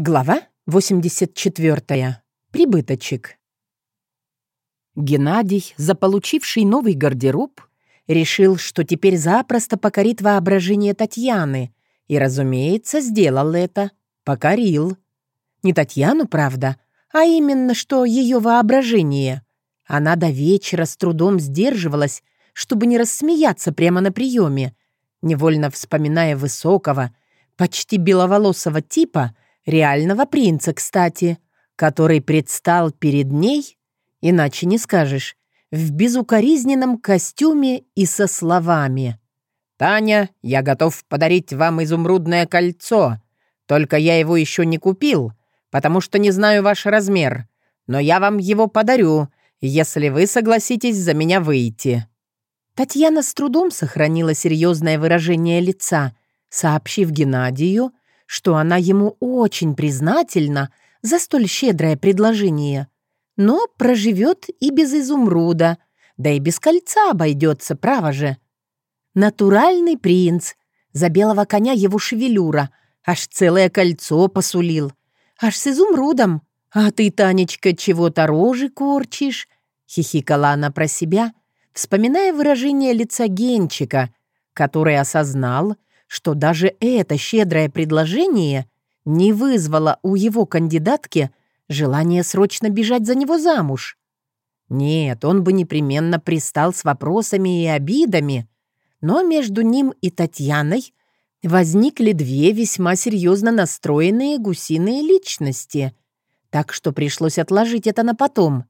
Глава 84. Прибыточек. Геннадий, заполучивший новый гардероб, решил, что теперь запросто покорит воображение Татьяны, и, разумеется, сделал это, покорил. Не Татьяну, правда, а именно что ее воображение. Она до вечера с трудом сдерживалась, чтобы не рассмеяться прямо на приеме, невольно вспоминая высокого, почти беловолосого типа — Реального принца, кстати, который предстал перед ней, иначе не скажешь, в безукоризненном костюме и со словами. «Таня, я готов подарить вам изумрудное кольцо, только я его еще не купил, потому что не знаю ваш размер, но я вам его подарю, если вы согласитесь за меня выйти». Татьяна с трудом сохранила серьезное выражение лица, сообщив Геннадию, что она ему очень признательна за столь щедрое предложение, но проживет и без изумруда, да и без кольца обойдется, право же. Натуральный принц, за белого коня его шевелюра, аж целое кольцо посулил, аж с изумрудом. А ты, Танечка, чего-то рожи корчишь, хихикала она про себя, вспоминая выражение лица Генчика, который осознал, что даже это щедрое предложение не вызвало у его кандидатки желание срочно бежать за него замуж. Нет, он бы непременно пристал с вопросами и обидами, но между ним и Татьяной возникли две весьма серьезно настроенные гусиные личности, так что пришлось отложить это на потом.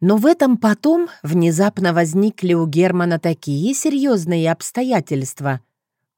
Но в этом потом внезапно возникли у Германа такие серьезные обстоятельства,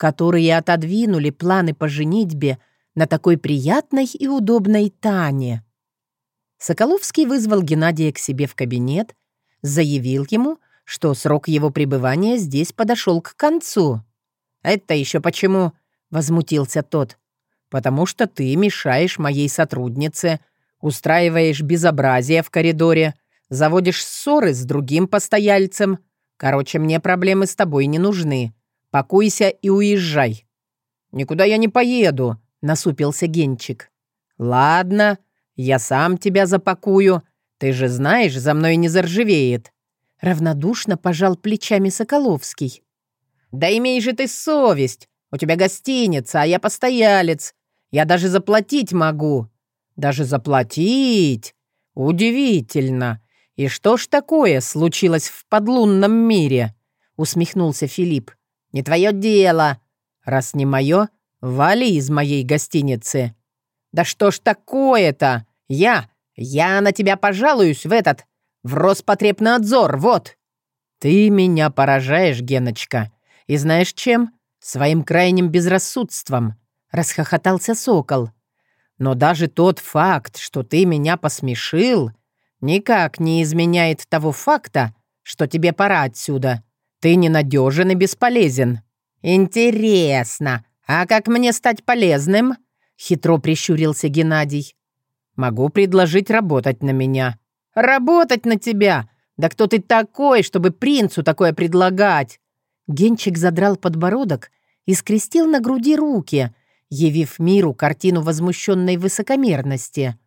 которые отодвинули планы по женитьбе на такой приятной и удобной Тане. Соколовский вызвал Геннадия к себе в кабинет, заявил ему, что срок его пребывания здесь подошел к концу. «Это еще почему?» — возмутился тот. «Потому что ты мешаешь моей сотруднице, устраиваешь безобразие в коридоре, заводишь ссоры с другим постояльцем. Короче, мне проблемы с тобой не нужны. Пакуйся и уезжай». «Никуда я не поеду», — насупился Генчик. «Ладно, я сам тебя запакую. Ты же знаешь, за мной не заржавеет». Равнодушно пожал плечами Соколовский. «Да имей же ты совесть. У тебя гостиница, а я постоялец. Я даже заплатить могу». «Даже заплатить? Удивительно. И что ж такое случилось в подлунном мире?» усмехнулся Филипп. «Не твое дело. Раз не мое, вали из моей гостиницы». «Да что ж такое-то? Я, я на тебя пожалуюсь в этот, в Роспотребнадзор, вот!» «Ты меня поражаешь, Геночка. И знаешь чем? Своим крайним безрассудством», — расхохотался сокол. «Но даже тот факт, что ты меня посмешил, никак не изменяет того факта, что тебе пора отсюда. Ты ненадежен и бесполезен». «Интересно, а как мне стать полезным?» — хитро прищурился Геннадий. «Могу предложить работать на меня». «Работать на тебя? Да кто ты такой, чтобы принцу такое предлагать?» Генчик задрал подбородок и скрестил на груди руки, явив миру картину возмущенной высокомерности.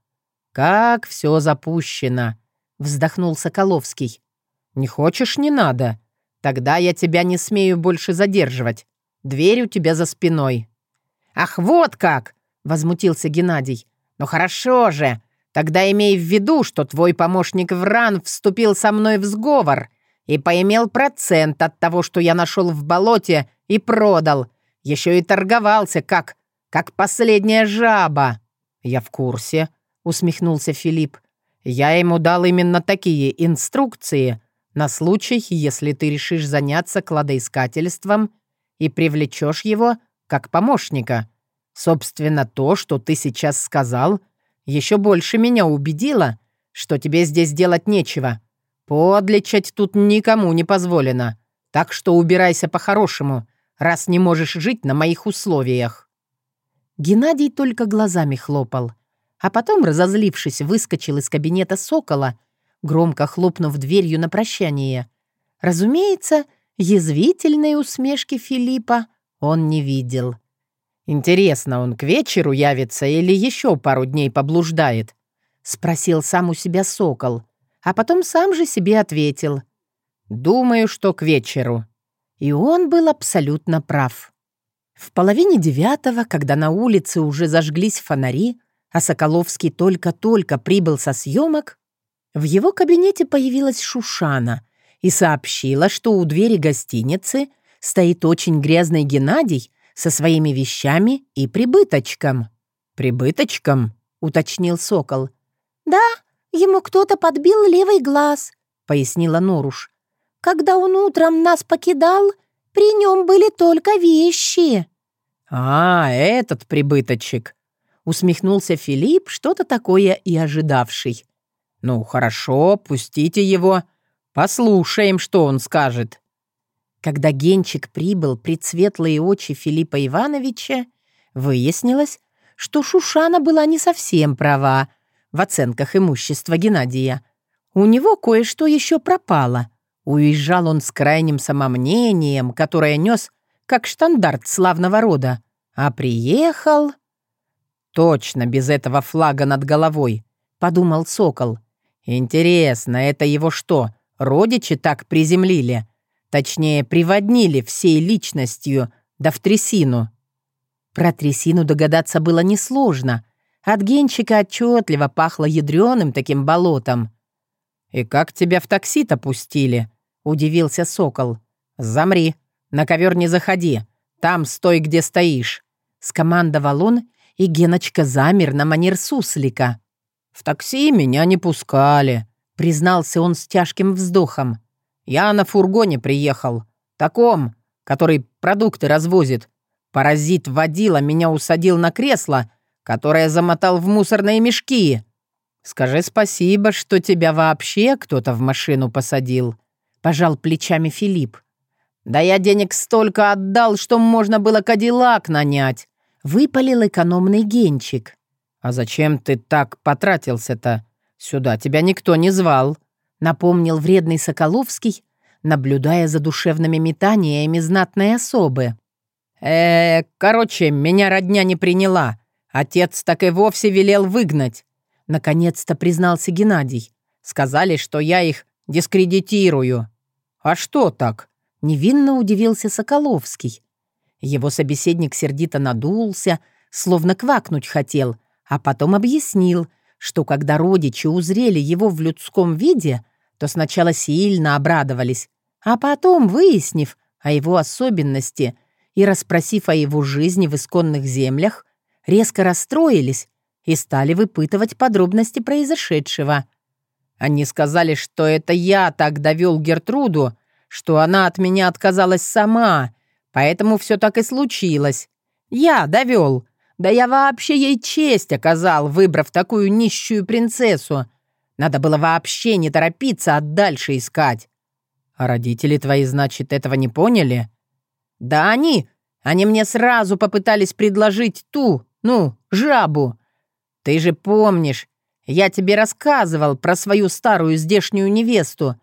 «Как все запущено!» — вздохнул Соколовский. «Не хочешь — не надо. Тогда я тебя не смею больше задерживать. Дверь у тебя за спиной». «Ах, вот как!» — возмутился Геннадий. «Ну хорошо же. Тогда имей в виду, что твой помощник Вран вступил со мной в сговор и поимел процент от того, что я нашел в болоте и продал. Еще и торговался, как... как последняя жаба». «Я в курсе», — усмехнулся Филипп. «Я ему дал именно такие инструкции, на случай, если ты решишь заняться кладоискательством и привлечешь его как помощника. Собственно, то, что ты сейчас сказал, еще больше меня убедило, что тебе здесь делать нечего. Подлечать тут никому не позволено. Так что убирайся по-хорошему, раз не можешь жить на моих условиях». Геннадий только глазами хлопал, а потом, разозлившись, выскочил из кабинета сокола громко хлопнув дверью на прощание. Разумеется, язвительной усмешки Филиппа он не видел. «Интересно, он к вечеру явится или еще пару дней поблуждает?» — спросил сам у себя сокол, а потом сам же себе ответил. «Думаю, что к вечеру». И он был абсолютно прав. В половине девятого, когда на улице уже зажглись фонари, а Соколовский только-только прибыл со съемок, в его кабинете появилась Шушана и сообщила, что у двери гостиницы стоит очень грязный Геннадий со своими вещами и прибыточком. «Прибыточком?» — уточнил Сокол. «Да, ему кто-то подбил левый глаз», — пояснила Норуш. «Когда он утром нас покидал, при нем были только вещи». «А, этот прибыточек», — усмехнулся Филипп, что-то такое и ожидавший. «Ну, хорошо, пустите его. Послушаем, что он скажет». Когда Генчик прибыл пред светлые очи Филиппа Ивановича, выяснилось, что Шушана была не совсем права в оценках имущества Геннадия. У него кое-что еще пропало. Уезжал он с крайним самомнением, которое нес как штандарт славного рода, а приехал... «Точно без этого флага над головой», — подумал Сокол. «Интересно, это его что, родичи так приземлили?» Точнее, приводнили всей личностью, да в трясину. Про трясину догадаться было несложно. От генчика отчетливо пахло ядреным таким болотом. «И как тебя в такси-то пустили?» — удивился сокол. «Замри, на ковер не заходи, там стой, где стоишь», — скомандовал он, и Геночка замер на манер суслика. «В такси меня не пускали», — признался он с тяжким вздохом. Я на фургоне приехал. Таком, который продукты развозит. Паразит водила меня усадил на кресло, которое замотал в мусорные мешки. Скажи спасибо, что тебя вообще кто-то в машину посадил. Пожал плечами Филипп. Да я денег столько отдал, что можно было кадиллак нанять. Выпалил экономный генчик. А зачем ты так потратился-то? Сюда тебя никто не звал напомнил вредный Соколовский, наблюдая за душевными метаниями знатной особы. э короче, меня родня не приняла. Отец так и вовсе велел выгнать. Наконец-то признался Геннадий. Сказали, что я их дискредитирую. А что так? Невинно удивился Соколовский. Его собеседник сердито надулся, словно квакнуть хотел, а потом объяснил, что когда родичи узрели его в людском виде, то сначала сильно обрадовались, а потом, выяснив о его особенности и расспросив о его жизни в исконных землях, резко расстроились и стали выпытывать подробности произошедшего. Они сказали, что это я так довел Гертруду, что она от меня отказалась сама, поэтому все так и случилось. Я довел. Да я вообще ей честь оказал, выбрав такую нищую принцессу, надо было вообще не торопиться, а дальше искать. А родители твои, значит, этого не поняли? Да они, они мне сразу попытались предложить ту, ну, жабу. Ты же помнишь, я тебе рассказывал про свою старую здешнюю невесту.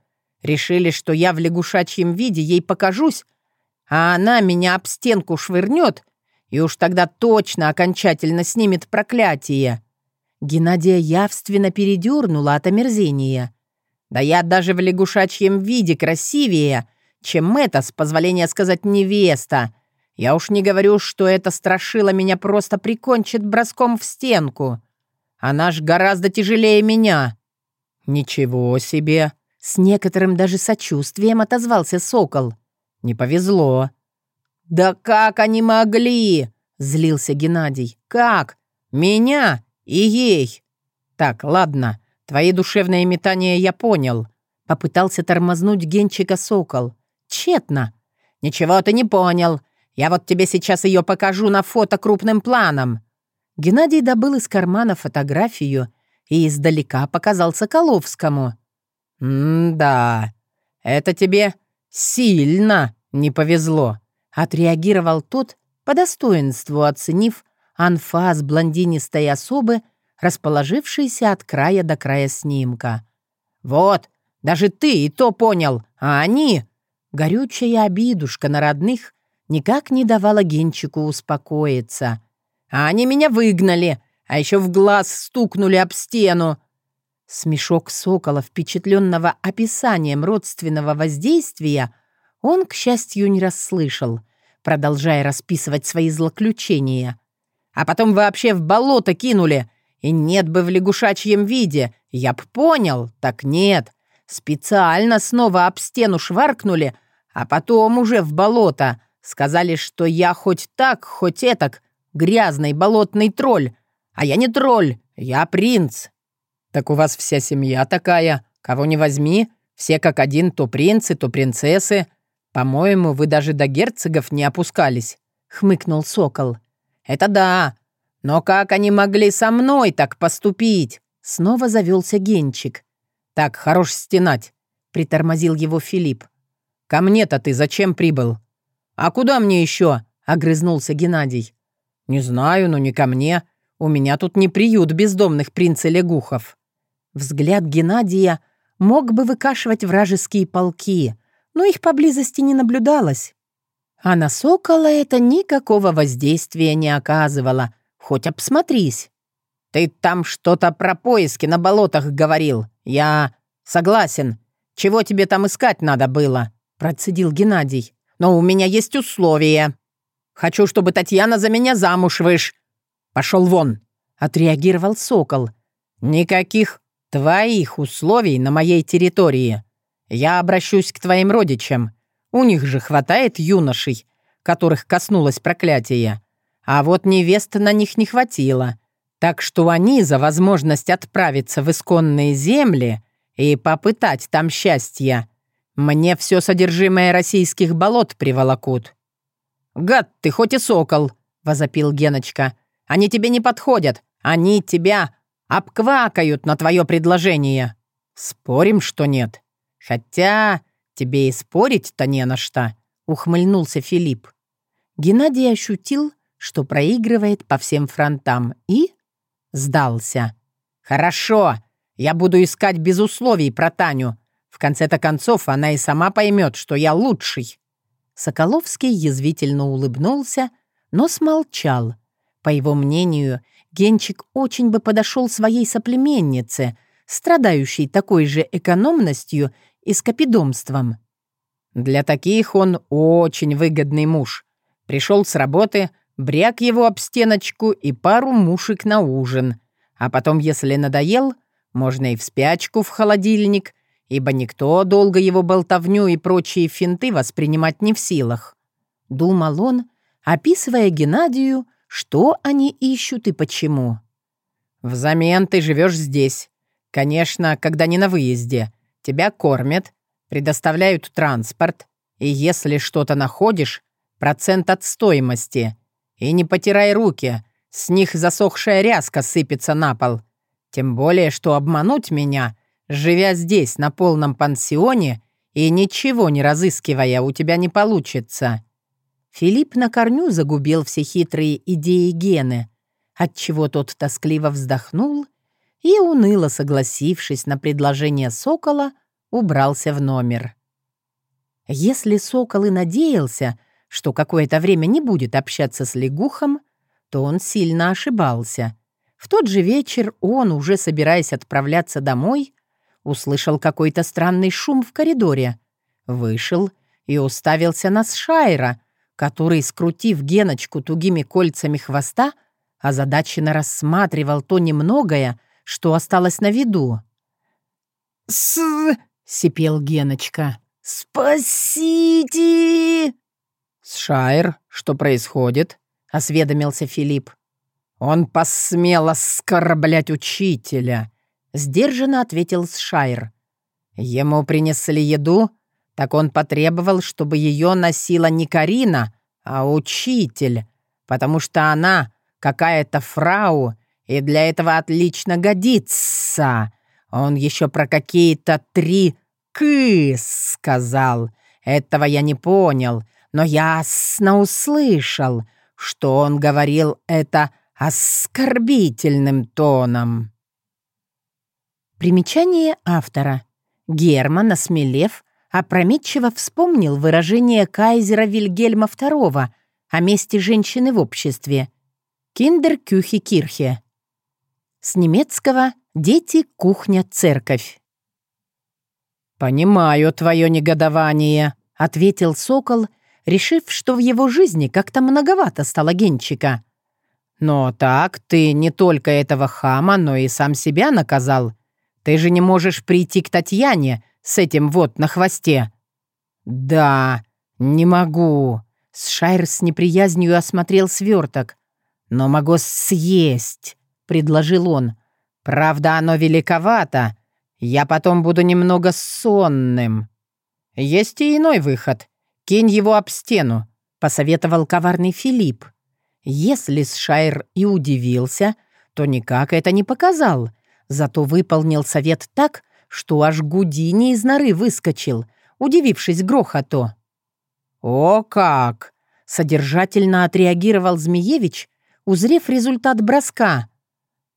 Решили, что я в лягушачьем виде ей покажусь, а она меня об стенку швырнет, и уж тогда точно окончательно снимет проклятие. Геннадия явственно передернула от омерзения. «Да я даже в лягушачьем виде красивее, чем это, с позволения сказать, невеста. Я уж не говорю, что это страшило меня просто прикончит броском в стенку. Она ж гораздо тяжелее меня». «Ничего себе!» С некоторым даже сочувствием отозвался сокол. «Не повезло». «Да как они могли?» — злился Геннадий. «Как? Меня? «И ей!» «Так, ладно, твои душевные метания я понял». Попытался тормознуть Генчика Сокол. «Тщетно». «Ничего ты не понял. Я вот тебе сейчас ее покажу на фото крупным планом». Геннадий добыл из кармана фотографию и издалека показал Соколовскому. «М-да, это тебе сильно не повезло», — отреагировал тот, по достоинству оценив анфас блондинистой особы, расположившейся от края до края снимка. «Вот, даже ты и то понял, а они...» Горючая обидушка на родных никак не давала Генчику успокоиться. «А они меня выгнали, а еще в глаз стукнули об стену!» Смешок сокола, впечатленного описанием родственного воздействия, он, к счастью, не расслышал, продолжая расписывать свои злоключения. «А потом вообще в болото кинули, и нет бы в лягушачьем виде, я б понял, так нет. Специально снова об стену шваркнули, а потом уже в болото. Сказали, что я хоть так, хоть этак, грязный болотный тролль. А я не тролль, я принц. Так у вас вся семья такая, кого не возьми, все как один то принцы, то принцессы. По-моему, вы даже до герцогов не опускались, хмыкнул сокол. Это да, но как они могли со мной так поступить? Снова завелся Генчик. Так, хорош стенать, притормозил его Филипп. Ко мне-то ты зачем прибыл? А куда мне еще? огрызнулся Геннадий. Не знаю, но не ко мне. У меня тут не приют бездомных принца-лягухов. Взгляд Геннадия мог бы выкашивать вражеские полки, но их поблизости не наблюдалось. А на сокола это никакого воздействия не оказывало, Хоть обсмотрись. Ты там что-то про поиски на болотах говорил. Я согласен. Чего тебе там искать надо было?» Процедил Геннадий. «Но у меня есть условия. Хочу, чтобы Татьяна за меня замуж выш. Пошел вон!» Отреагировал Сокол. «Никаких твоих условий на моей территории. Я обращусь к твоим родичам. У них же хватает юношей, которых коснулось проклятие. А вот невест на них не хватило. Так что они за возможность отправиться в исконные земли и попытать там счастья мне все содержимое российских болот приволокут. «Гад ты, хоть и сокол!» — возопил Геночка. «Они тебе не подходят. Они тебя обквакают на твое предложение. Спорим, что нет? Хотя тебе и спорить-то не на что», — ухмыльнулся Филипп. Геннадий ощутил, что проигрывает по всем фронтам, и сдался. «Хорошо, я буду искать без условий про Таню. В конце-то концов она и сама поймет, что я лучший». Соколовский язвительно улыбнулся, но смолчал. По его мнению, Генчик очень бы подошел своей соплеменнице, страдающей такой же экономностью и скопидомством. Для таких он очень выгодный муж. Пришел с работы, бряк его об стеночку и пару мушек на ужин. А потом, если надоел, можно и в спячку в холодильник, ибо никто долго его болтовню и прочие финты воспринимать не в силах. Думал он, описывая Геннадию, что они ищут и почему. «Взамен ты живешь здесь. Конечно, когда не на выезде. Тебя кормят, предоставляют транспорт, и если что-то находишь, процент от стоимости. И не потирай руки, с них засохшая ряска сыпется на пол. Тем более, что обмануть меня, живя здесь, на полном пансионе, и ничего не разыскивая, у тебя не получится». Филипп на корню загубил все хитрые идеи Гены, отчего тот тоскливо вздохнул и, уныло согласившись на предложение Сокола, убрался в номер. Если Сокол и надеялся, что какое-то время не будет общаться с лягухом, то он сильно ошибался. В тот же вечер он, уже собираясь отправляться домой, услышал какой-то странный шум в коридоре, вышел и уставился на Шайра, который, скрутив Геночку тугими кольцами хвоста, озадаченно рассматривал то немногое, что осталось на виду. «С...» — сипел Геночка. «Спасите!» «Сшайр, что происходит?» — осведомился Филипп. «Он посмел оскорблять учителя», — сдержанно ответил Сшайр. «Ему принесли еду, так он потребовал, чтобы ее носила не Карина, а учитель, потому что она какая-то фрау и для этого отлично годится. Он еще про какие-то три «кы» сказал. Этого я не понял, но ясно услышал, что он говорил это оскорбительным тоном. Примечание автора. Герман, осмелев, опрометчиво вспомнил выражение кайзера Вильгельма II о месте женщины в обществе. «Киндер кюхи кирхе». С немецкого «Дети, кухня, церковь». «Понимаю твое негодование», — ответил сокол, решив, что в его жизни как-то многовато стало генчика. «Но так ты не только этого хама, но и сам себя наказал. Ты же не можешь прийти к Татьяне с этим вот на хвосте». «Да, не могу», — Сшайр с неприязнью осмотрел сверток. «Но могу съесть», — предложил он. «Правда, оно великовато. Я потом буду немного сонным». «Есть и иной выход. Кинь его об стену», — посоветовал коварный Филипп. Если Сшайр и удивился, то никак это не показал, зато выполнил совет так, что аж Гудини из норы выскочил, удивившись грохоту. «О как!» — содержательно отреагировал Змеевич, узрев результат броска.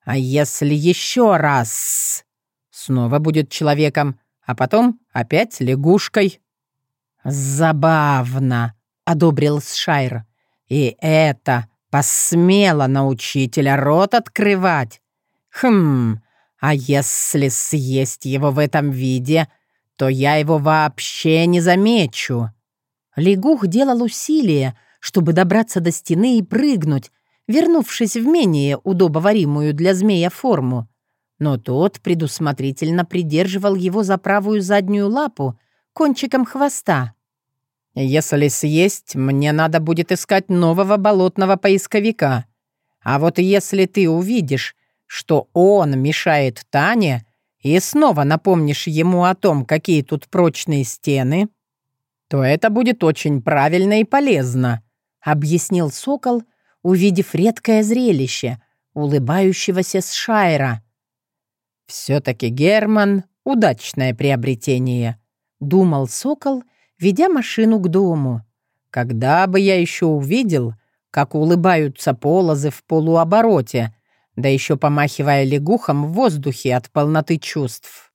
«А если еще раз?» Снова будет человеком, а потом опять лягушкой. «Забавно», — одобрил Сшайр. «И это посмело на учителя рот открывать. Хм, а если съесть его в этом виде, то я его вообще не замечу». Лягух делал усилия, чтобы добраться до стены и прыгнуть, вернувшись в менее удобоваримую для змея форму. Но тот предусмотрительно придерживал его за правую заднюю лапу кончиком хвоста. «Если съесть, мне надо будет искать нового болотного поисковика. А вот если ты увидишь, что он мешает Тане, и снова напомнишь ему о том, какие тут прочные стены, то это будет очень правильно и полезно», — объяснил сокол, увидев редкое зрелище, улыбающегося Шайра. «Все-таки Герман — удачное приобретение», — думал сокол, ведя машину к дому. «Когда бы я еще увидел, как улыбаются полозы в полуобороте, да еще помахивая лягухом в воздухе от полноты чувств».